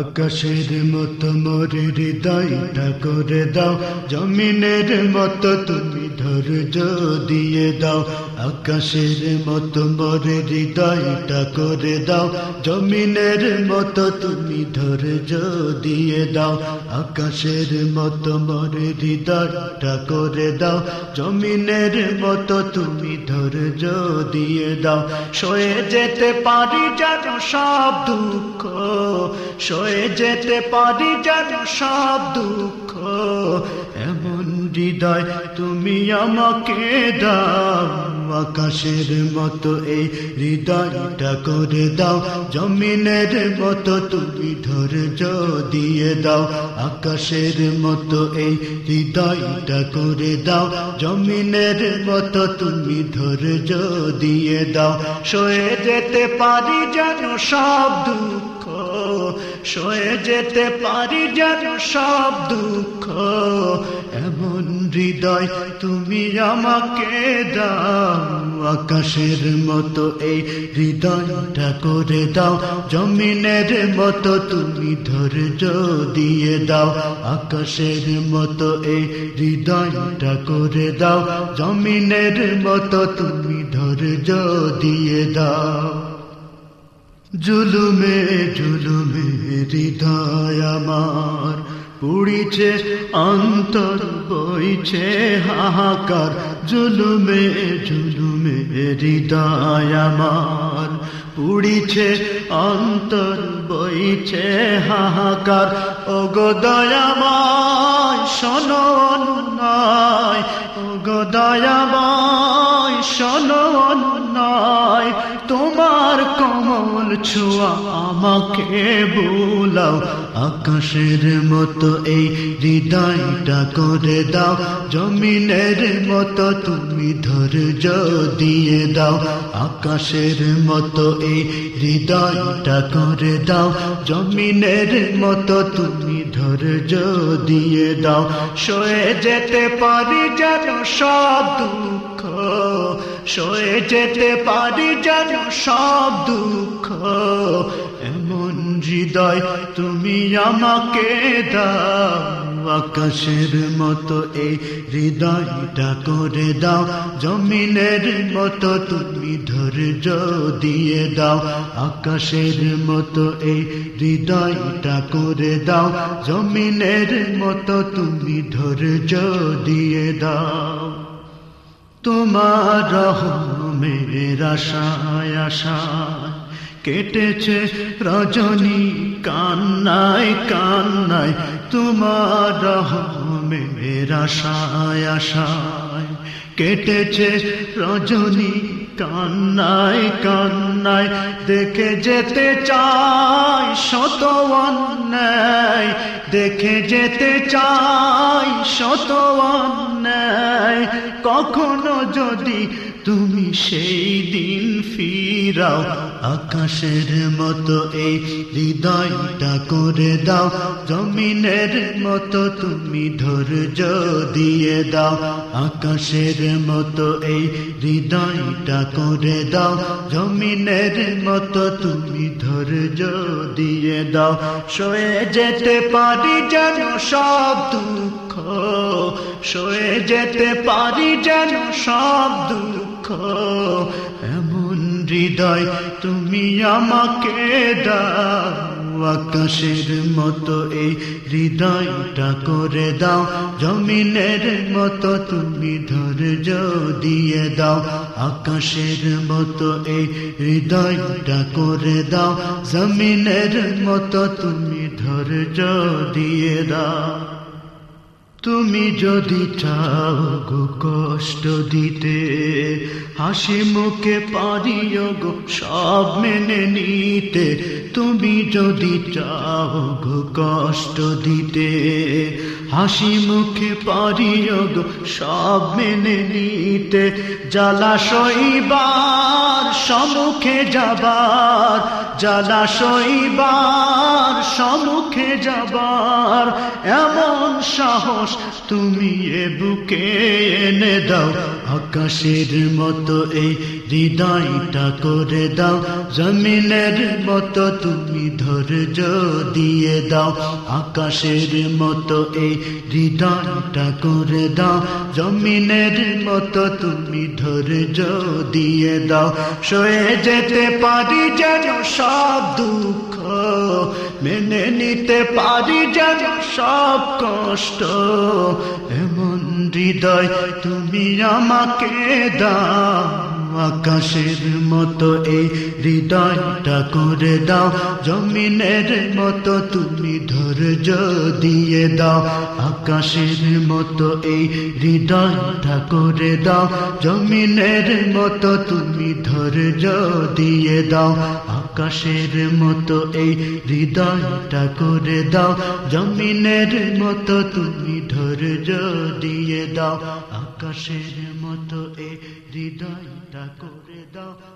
আকাশের মতো মোরে হৃদয়টা করে দাও, জমিনের মতো তুমি ধৈর্য দিয়ে দাও। আকাশের মতো মোরে হৃদয়টা করে দাও, জমিনের মতো তুমি ধৈর্য দিয়ে দাও। আকাশের মতো মোরে হৃদয়টা করে দাও, জমিনের মতো তুমি ধৈর্য দিয়ে দাও। সয়ে যেতে পারি যেন সব দুঃখ সয়ে যেতে পারি যেন সব দুঃখ। এমন হৃদয় তুমি আমাকে দাও, আকাশের মতো এই হৃদয়টা করে দাও, জমিনের মতো তুমি ধৈর্য দিয়ে দাও, আকাশের মতো এই হৃদয়টা করে দাও, জমিনের মতো তুমি ধৈর্য দিয়ে দাও, সয়ে যেতে পারি যেন সব দুঃখ। সয়ে যেতে পারি যেন সব দুঃখ। এমন হৃদয় তুমি আমাকে দাও, আকাশের মতো এই হৃদয়টা করে দাও, জমিনের মতো তুমি ধৈর্য দিয়ে দাও, আকাশের মতো এই হৃদয়টা করে দাও, জমিনের মতো তুমি ধৈর্য দিয়ে দাও। জুলুমে জুলুমে হৃদয় আমার পুড়িছে, অন্তর বইছে হাহাকার। জুলুমে জুলুমে হৃদয় আমার পুড়িছে, অন্তর বইছে হাহাকার। ও গো দয়াময়, শোনো নয় ও গো দয়াময় তোমার কমল ছোঁয়া আমাকে বোলাও। আকাশের মতো এই হৃদয়টা করে দাও। জমিনের মতো তুমি ধৈর্য দিয়ে দাও। আকাশের মতো এই হৃদয়টা করে দাও। জমিনের মতো তুমি ধৈর্য দিয়ে দাও। সয়ে যেতে পারি যেন সব দুঃখ সয়ে যেতে পারি যেন সব দুঃখ। এমন হৃদয় তুমি আমাকে দাও, আকাশের মতো এই হৃদয়টা করে দাও, জমিনের মতো তুমি ধৈর্য দিয়ে দাও, আকাশের মতো এই হৃদয়টা করে দাও, জমিনের মতো তুমি ধৈর্য দিয়ে দাও। তোমার রহমের আশায় আশায় কেটেছে রজনী কান্নায় কান্নায় তোমার রহমের আশায় আশায় কেটেছে রজনী কান্নায় কান্নায় দেখে যেতে চাই শত অন্যায়। দেখে যেতে চাই শত অন্যায়। কখনো যদি তুমি সেই দিন ফিরাও, আকাশের মতো এই হৃদয়টা করে দাও, জমিনের মতো তুমি ধৈর্য দিয়ে দাও, আকাশের মতো এই হৃদয়টা করে দাও, জমিনের মতো তুমি ধৈর্য দিয়ে দাও, সয়ে যেতে পারি যেন সব দুঃখ, সয়ে যেতে পারি যেন সব দুঃখ। এমন হৃদয় তুমি আমাকে দাও, আকাশের মতো এই হৃদয়টা করে দাও, জমিনের মতো তুমি ধৈর্য দিয়ে দাও, আকাশের মতো এই হৃদয়টা করে দাও, জমিনের মতো তুমি ধৈর্য দিয়ে দাও। তুমি যদি চাও গো কষ্ট দিতে, হাসি মুখে পারিও গো সব মেনে নিতে, তুমি যদি চাও গো কষ্ট দিতে, হাসি মুখে পারিও গো সব মেনে নিতে, জ্বালা সইবার সম্মুখে যাবার, জ্বালা সইবার সম্মুখে যাবার, এমন সাহস তুমি এ বুকে এনে দাও। আকাশের মতো এই হৃদয়টা করে দাও, জমিনের মতো তুমি ধৈর্য দিয়ে দাও। আকাশের মতো এই হৃদয়টা করে দাও, জমিনের মতো তুমি ধৈর্য দিয়ে দাও। সয়ে যেতে পারি যেন সব দুঃখ, মেনে নিতে পারি যেন সব কষ্ট। এমন হৃদয় তুমি আমাকে দাও। আকাশের মতো এই হৃদয়টা করে দাও। জমিনের মতো তুমি ধৈর্য দিয়ে দাও। আকাশের মতো এই হৃদয়টা করে দাও। জমিনের মতো তুমি ধৈর্য দিয়ে দাও। আকাশের মতো এই হৃদয়টা করে দাও। জমিনের মতো তুমি ধৈর্য দিয়ে দাও। আকাশের মতো এই হৃদয়টা করে দাও।